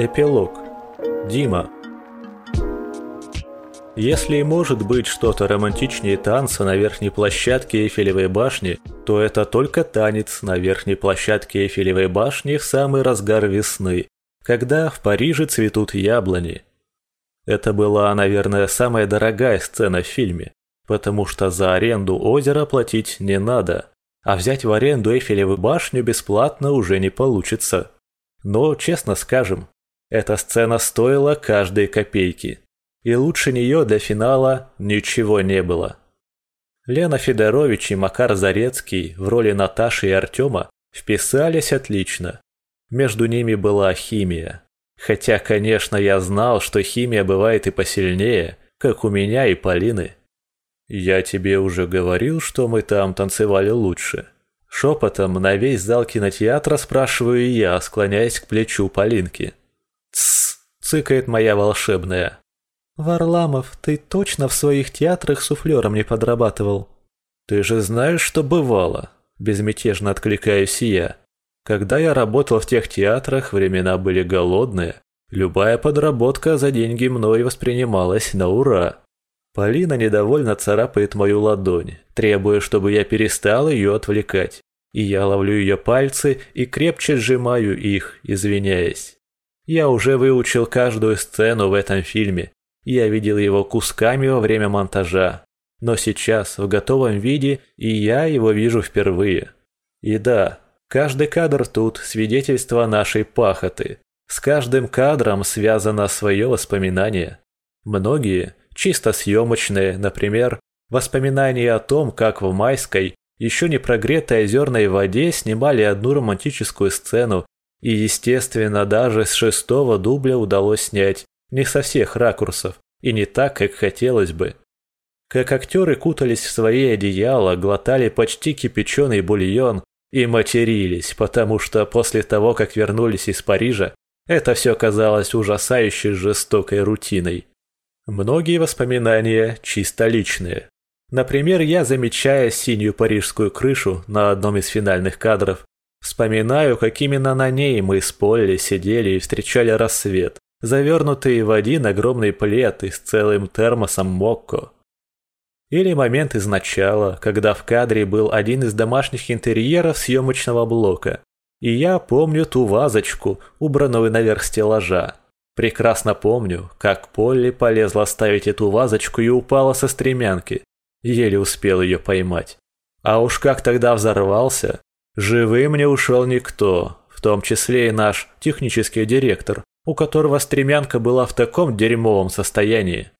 Эпилог. Дима. Если и может быть что-то романтичнее танца на верхней площадке Эйфелевой башни, то это только танец на верхней площадке Эйфелевой башни в самый разгар весны, когда в Париже цветут яблони. Это была, наверное, самая дорогая сцена в фильме, потому что за аренду озера платить не надо, а взять в аренду Эйфелеву башню бесплатно уже не получится. Но, честно скажем, эта сцена стоила каждой копейки. И лучше нее для финала ничего не было. Лена Федорович и Макар Зарецкий в роли Наташи и Артема вписались отлично. Между ними была химия. Хотя, конечно, я знал, что химия бывает и посильнее, как у меня и Полины. «Я тебе уже говорил, что мы там танцевали лучше». Шепотом на весь зал кинотеатра спрашиваю я, склоняясь к плечу Полинки. Цыкает моя волшебная. «Варламов, ты точно в своих театрах суфлером не подрабатывал?» «Ты же знаешь, что бывало», – безмятежно откликаюсь я. «Когда я работал в тех театрах, времена были голодные. Любая подработка за деньги мной воспринималась на ура. Полина недовольно царапает мою ладонь, требуя, чтобы я перестал ее отвлекать. И я ловлю ее пальцы и крепче сжимаю их, извиняясь. Я уже выучил каждую сцену в этом фильме. Я видел его кусками во время монтажа. Но сейчас, в готовом виде, и я его вижу впервые. И да, каждый кадр тут – свидетельство нашей пахоты. С каждым кадром связано свое воспоминание. Многие, чисто съемочные, например, воспоминания о том, как в майской, еще не прогретой озерной воде снимали одну романтическую сцену, и, естественно, даже с шестого дубля удалось снять не со всех ракурсов и не так, как хотелось бы. Как актеры кутались в свои одеяла, глотали почти кипяченый бульон и матерились, потому что после того, как вернулись из Парижа, это все казалось ужасающе жестокой рутиной. Многие воспоминания чисто личные. Например, я, замечая синюю парижскую крышу на одном из финальных кадров, вспоминаю, как именно на ней мы с Полли сидели и встречали рассвет, завернутые в один огромный плед и с целым термосом мокко. Или момент из начала, когда в кадре был один из домашних интерьеров съемочного блока, и я помню ту вазочку, убранную наверх стеллажа, Прекрасно помню, как Полли полезла ставить эту вазочку и упала со стремянки. Еле успел ее поймать. А уж как тогда взорвался. Живым не ушел никто, в том числе и наш технический директор, у которого стремянка была в таком дерьмовом состоянии.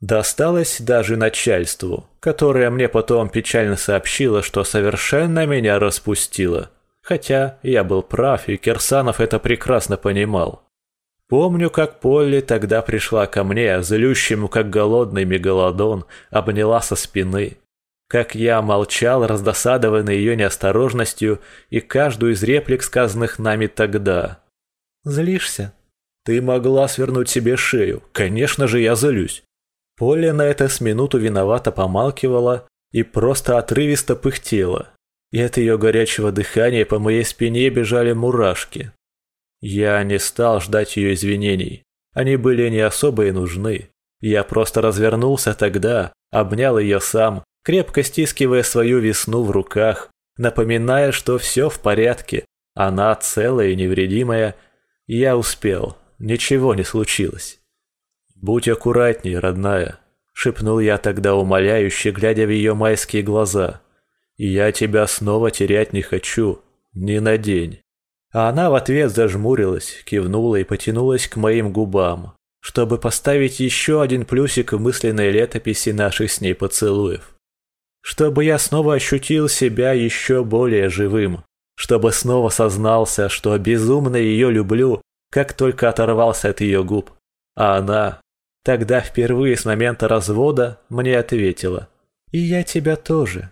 Досталось даже начальству, которое мне потом печально сообщило, что совершенно меня распустило. Хотя я был прав, и Кирсанов это прекрасно понимал. Помню, как Полли тогда пришла ко мне, злющему, как голодный мегалодон, обняла со спины. Как я молчал, раздосадованный ее неосторожностью и каждую из реплик, сказанных нами тогда. «Злишься?» «Ты могла свернуть себе шею. Конечно же, я злюсь». Полли на это с минуту виновато помалкивала и просто отрывисто пыхтела. И от ее горячего дыхания по моей спине бежали мурашки. Я не стал ждать ее извинений. Они были не особо и нужны. Я просто развернулся тогда, обнял ее сам, крепко стискивая свою весну в руках, напоминая, что все в порядке, она целая и невредимая. Я успел, ничего не случилось. «Будь аккуратней, родная», — шепнул я тогда умоляюще, глядя в ее майские глаза. «Я тебя снова терять не хочу, ни на день». А она в ответ зажмурилась, кивнула и потянулась к моим губам, чтобы поставить еще один плюсик в мысленной летописи наших с ней поцелуев. Чтобы я снова ощутил себя еще более живым, чтобы снова сознался, что безумно ее люблю, как только оторвался от ее губ. А она, тогда впервые с момента развода, мне ответила «И я тебя тоже».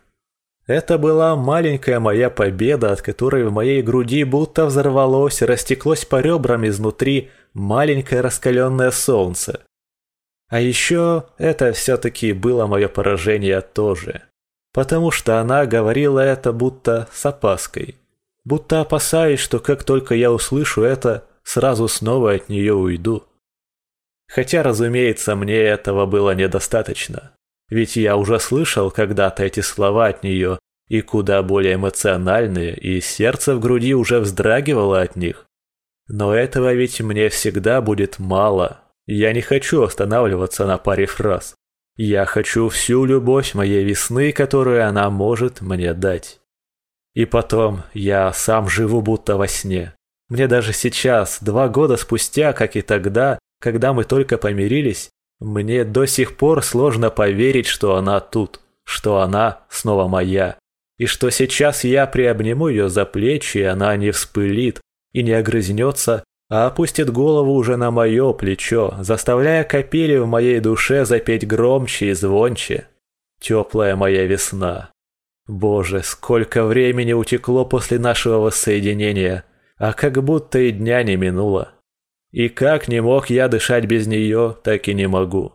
Это была маленькая моя победа, от которой в моей груди будто взорвалось растеклось по ребрам изнутри маленькое раскаленное солнце. А еще это все-таки было мое поражение тоже. Потому что она говорила это будто с опаской. Будто опасаясь, что как только я услышу это, сразу снова от нее уйду. Хотя, разумеется, мне этого было недостаточно. Ведь я уже слышал когда-то эти слова от нее, и куда более эмоциональные, и сердце в груди уже вздрагивало от них. Но этого ведь мне всегда будет мало. Я не хочу останавливаться на паре фраз. Я хочу всю любовь моей весны, которую она может мне дать. И потом, я сам живу будто во сне. Мне даже сейчас, два года спустя, как и тогда, когда мы только помирились, мне до сих пор сложно поверить, что она тут, что она снова моя, и что сейчас я приобниму ее за плечи, и она не вспылит и не огрызнется, а опустит голову уже на мое плечо, заставляя капели в моей душе запеть громче и звонче. Теплая моя весна. Боже, сколько времени утекло после нашего воссоединения, а как будто и дня не минуло. И как не мог я дышать без нее, так и не могу.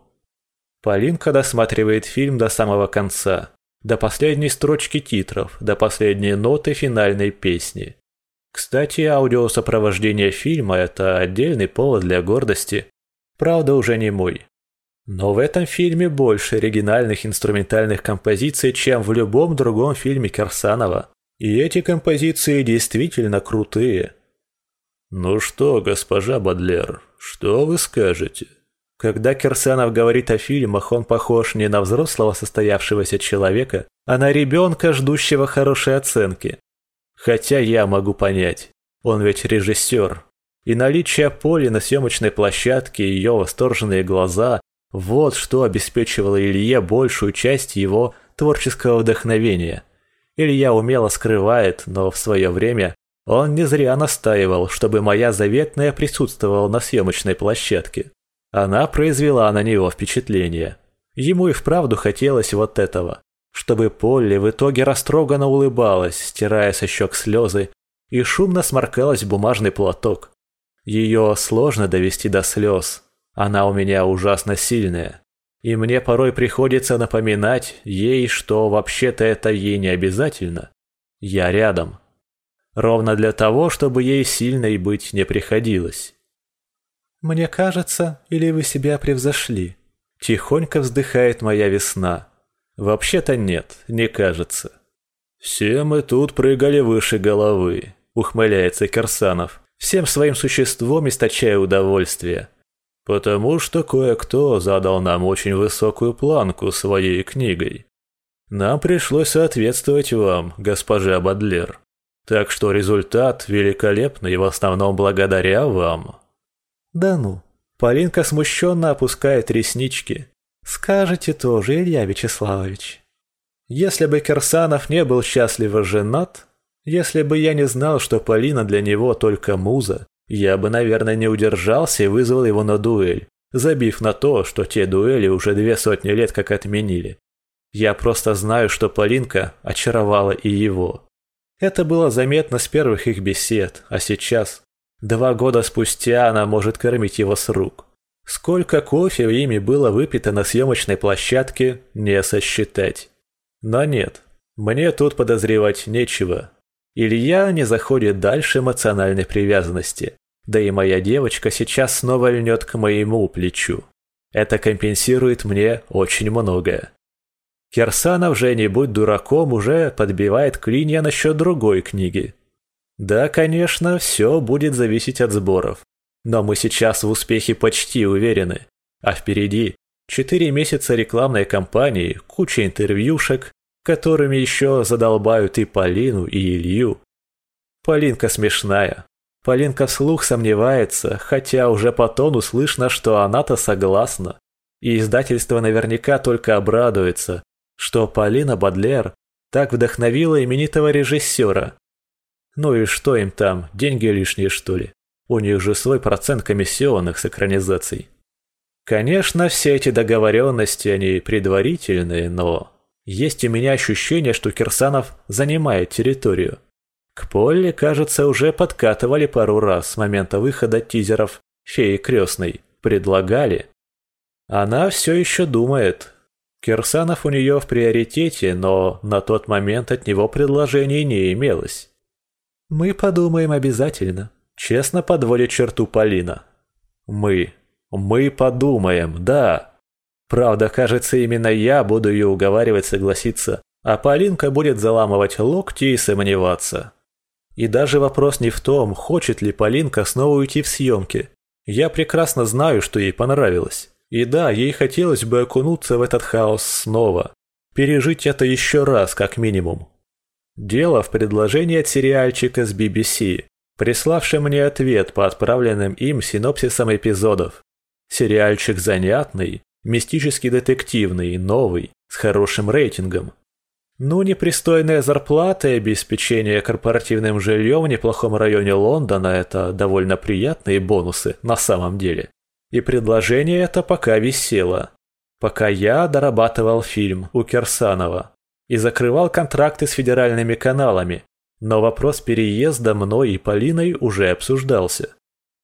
Полинка досматривает фильм до самого конца, до последней строчки титров, до последней ноты финальной песни. Кстати, аудиосопровождение фильма – это отдельный повод для гордости. Правда, уже не мой. Но в этом фильме больше оригинальных инструментальных композиций, чем в любом другом фильме Кирсанова. И эти композиции действительно крутые. «Ну что, госпожа Бадлер, что вы скажете?» Когда Кирсанов говорит о фильмах, он похож не на взрослого состоявшегося человека, а на ребенка, ждущего хорошей оценки. Хотя я могу понять, он ведь режиссер. И наличие Поли на съемочной площадке и ее восторженные глаза – вот что обеспечивало Илье большую часть его творческого вдохновения. Илья умело скрывает, но в свое время он не зря настаивал, чтобы моя заветная присутствовала на съемочной площадке. Она произвела на него впечатление. Ему и вправду хотелось вот этого. Чтобы Полли в итоге растроганно улыбалась, стирая со щек слезы, и шумно сморкалась в бумажный платок. Ее сложно довести до слез. Она у меня ужасно сильная. И мне порой приходится напоминать ей, что вообще-то это ей не обязательно. Я рядом. Ровно для того, чтобы ей сильной быть не приходилось. «Мне кажется, или вы себя превзошли?» Тихонько вздыхает моя весна. Вообще-то нет, не кажется. «Все мы тут прыгали выше головы», — ухмыляется Кирсанов, всем своим существом источая удовольствие. «Потому что кое-кто задал нам очень высокую планку своей книгой. Нам пришлось соответствовать вам, госпожа Бадлер. Так что результат великолепный в основном благодаря вам. Да ну. Полинка смущенно опускает реснички. Скажете тоже, Илья Вячеславович. Если бы Кирсанов не был счастливо женат, если бы я не знал, что Полина для него только муза, я бы, наверное, не удержался и вызвал его на дуэль, забив на то, что те дуэли уже две сотни лет как отменили. Я просто знаю, что Полинка очаровала и его. Это было заметно с первых их бесед, а сейчас, два года спустя, она может кормить его с рук. Сколько кофе ими было выпито на съемочной площадке, не сосчитать. Но нет, мне тут подозревать нечего. Илья не заходит дальше эмоциональной привязанности. Да и моя девочка сейчас снова льнет к моему плечу. Это компенсирует мне очень многое. Кирсанов же, не будь дураком, уже подбивает клинья насчет другой книги. Да, конечно, все будет зависеть от сборов. Но мы сейчас в успехе почти уверены. А впереди четыре месяца рекламной кампании, куча интервьюшек, которыми еще задолбают и Полину, и Илью. Полинка смешная. Полинка вслух сомневается, хотя уже по тону слышно, что она-то согласна. И издательство наверняка только обрадуется, что Полина Бадлер так вдохновила именитого режиссера. Ну и что им там, деньги лишние что ли? У них же свой процент комиссионных с экранизаций. Конечно, все эти договоренности, они предварительные, но... Есть у меня ощущение, что Кирсанов занимает территорию. К Поле, кажется, уже подкатывали пару раз с момента выхода тизеров «Феи крестной». Предлагали. Она все еще думает, Кирсанов у нее в приоритете, но на тот момент от него предложений не имелось. «Мы подумаем обязательно», – Честно подводит черту Полина. Мы. Мы подумаем, да. Правда, кажется, именно я буду ее уговаривать согласиться, а Полинка будет заламывать локти и сомневаться. И даже вопрос не в том, хочет ли Полинка снова уйти в съемки. Я прекрасно знаю, что ей понравилось. И да, ей хотелось бы окунуться в этот хаос снова. Пережить это еще раз, как минимум. Дело в предложении от сериальчика с BBC, приславшем мне ответ по отправленным им синопсисам эпизодов. Сериальчик занятный, мистически детективный, новый, с хорошим рейтингом. Ну, непристойная зарплата и обеспечение корпоративным жильем в неплохом районе Лондона – это довольно приятные бонусы на самом деле. И предложение это пока висело. Пока я дорабатывал фильм у Кирсанова и закрывал контракты с федеральными каналами, но вопрос переезда мной и Полиной уже обсуждался.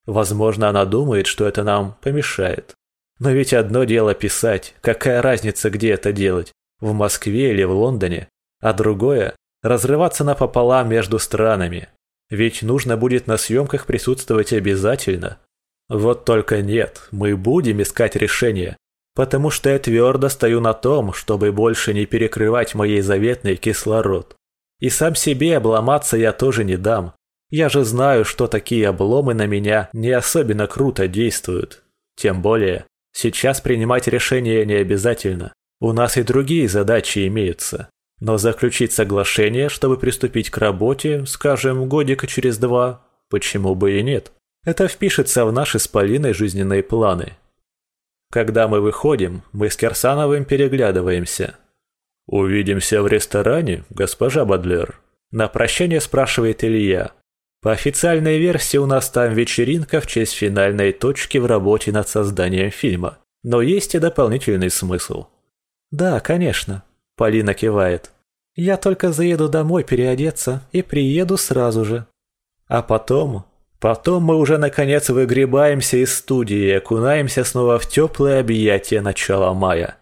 Возможно, она думает, что это нам помешает. Но ведь одно дело писать, какая разница, где это делать в Москве или в Лондоне, а другое – разрываться напополам между странами. Ведь нужно будет на съемках присутствовать обязательно. Вот только нет, мы будем искать решение, потому что я твердо стою на том, чтобы больше не перекрывать моей заветный кислород. И сам себе обломаться я тоже не дам. Я же знаю, что такие обломы на меня не особенно круто действуют. Тем более, сейчас принимать решение не обязательно. У нас и другие задачи имеются. Но заключить соглашение, чтобы приступить к работе, скажем, годика через два, почему бы и нет? Это впишется в наши с Полиной жизненные планы. Когда мы выходим, мы с Кирсановым переглядываемся. «Увидимся в ресторане, госпожа Бадлер?» На прощание спрашивает Илья. По официальной версии у нас там вечеринка в честь финальной точки в работе над созданием фильма. Но есть и дополнительный смысл. «Да, конечно», – Полина кивает. «Я только заеду домой переодеться и приеду сразу же». А потом... Потом мы уже наконец выгребаемся из студии и окунаемся снова в теплые объятия начала мая.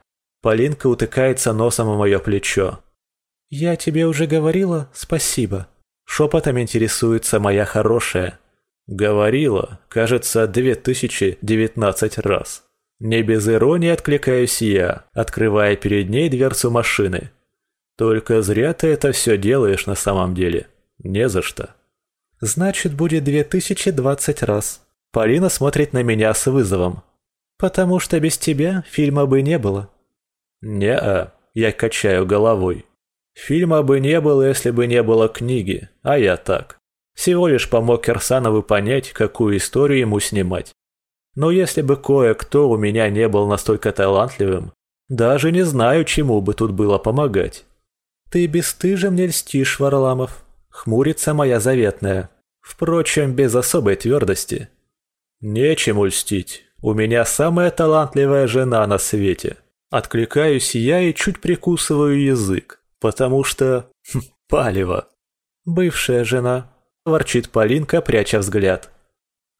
Полинка утыкается носом в мое плечо. «Я тебе уже говорила спасибо», – шепотом интересуется моя хорошая. Говорила, кажется, две тысячи девятнадцать раз. Не без иронии откликаюсь я, открывая перед ней дверцу машины. Только зря ты это все делаешь на самом деле. Не за что. Значит, будет 2020 раз. Полина смотрит на меня с вызовом. Потому что без тебя фильма бы не было. Не-а, я качаю головой. Фильма бы не было, если бы не было книги, а я так. Всего лишь помог Кирсанову понять, какую историю ему снимать. Но если бы кое-кто у меня не был настолько талантливым, даже не знаю, чему бы тут было помогать. Ты бесстыже мне льстишь, Варламов. Хмурится моя заветная. Впрочем, без особой твердости. Нечему льстить. У меня самая талантливая жена на свете. Откликаюсь я и чуть прикусываю язык, потому что... Хм, палево. Бывшая жена. Ворчит Полинка, пряча взгляд.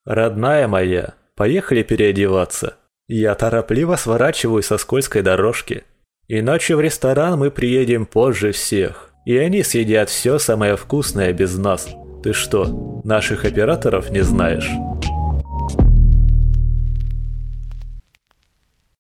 Родная моя, Поехали переодеваться. Я торопливо сворачиваю со скользкой дорожки. Иначе в ресторан мы приедем позже всех, и они съедят все самое вкусное без нас. Ты что, наших операторов не знаешь?»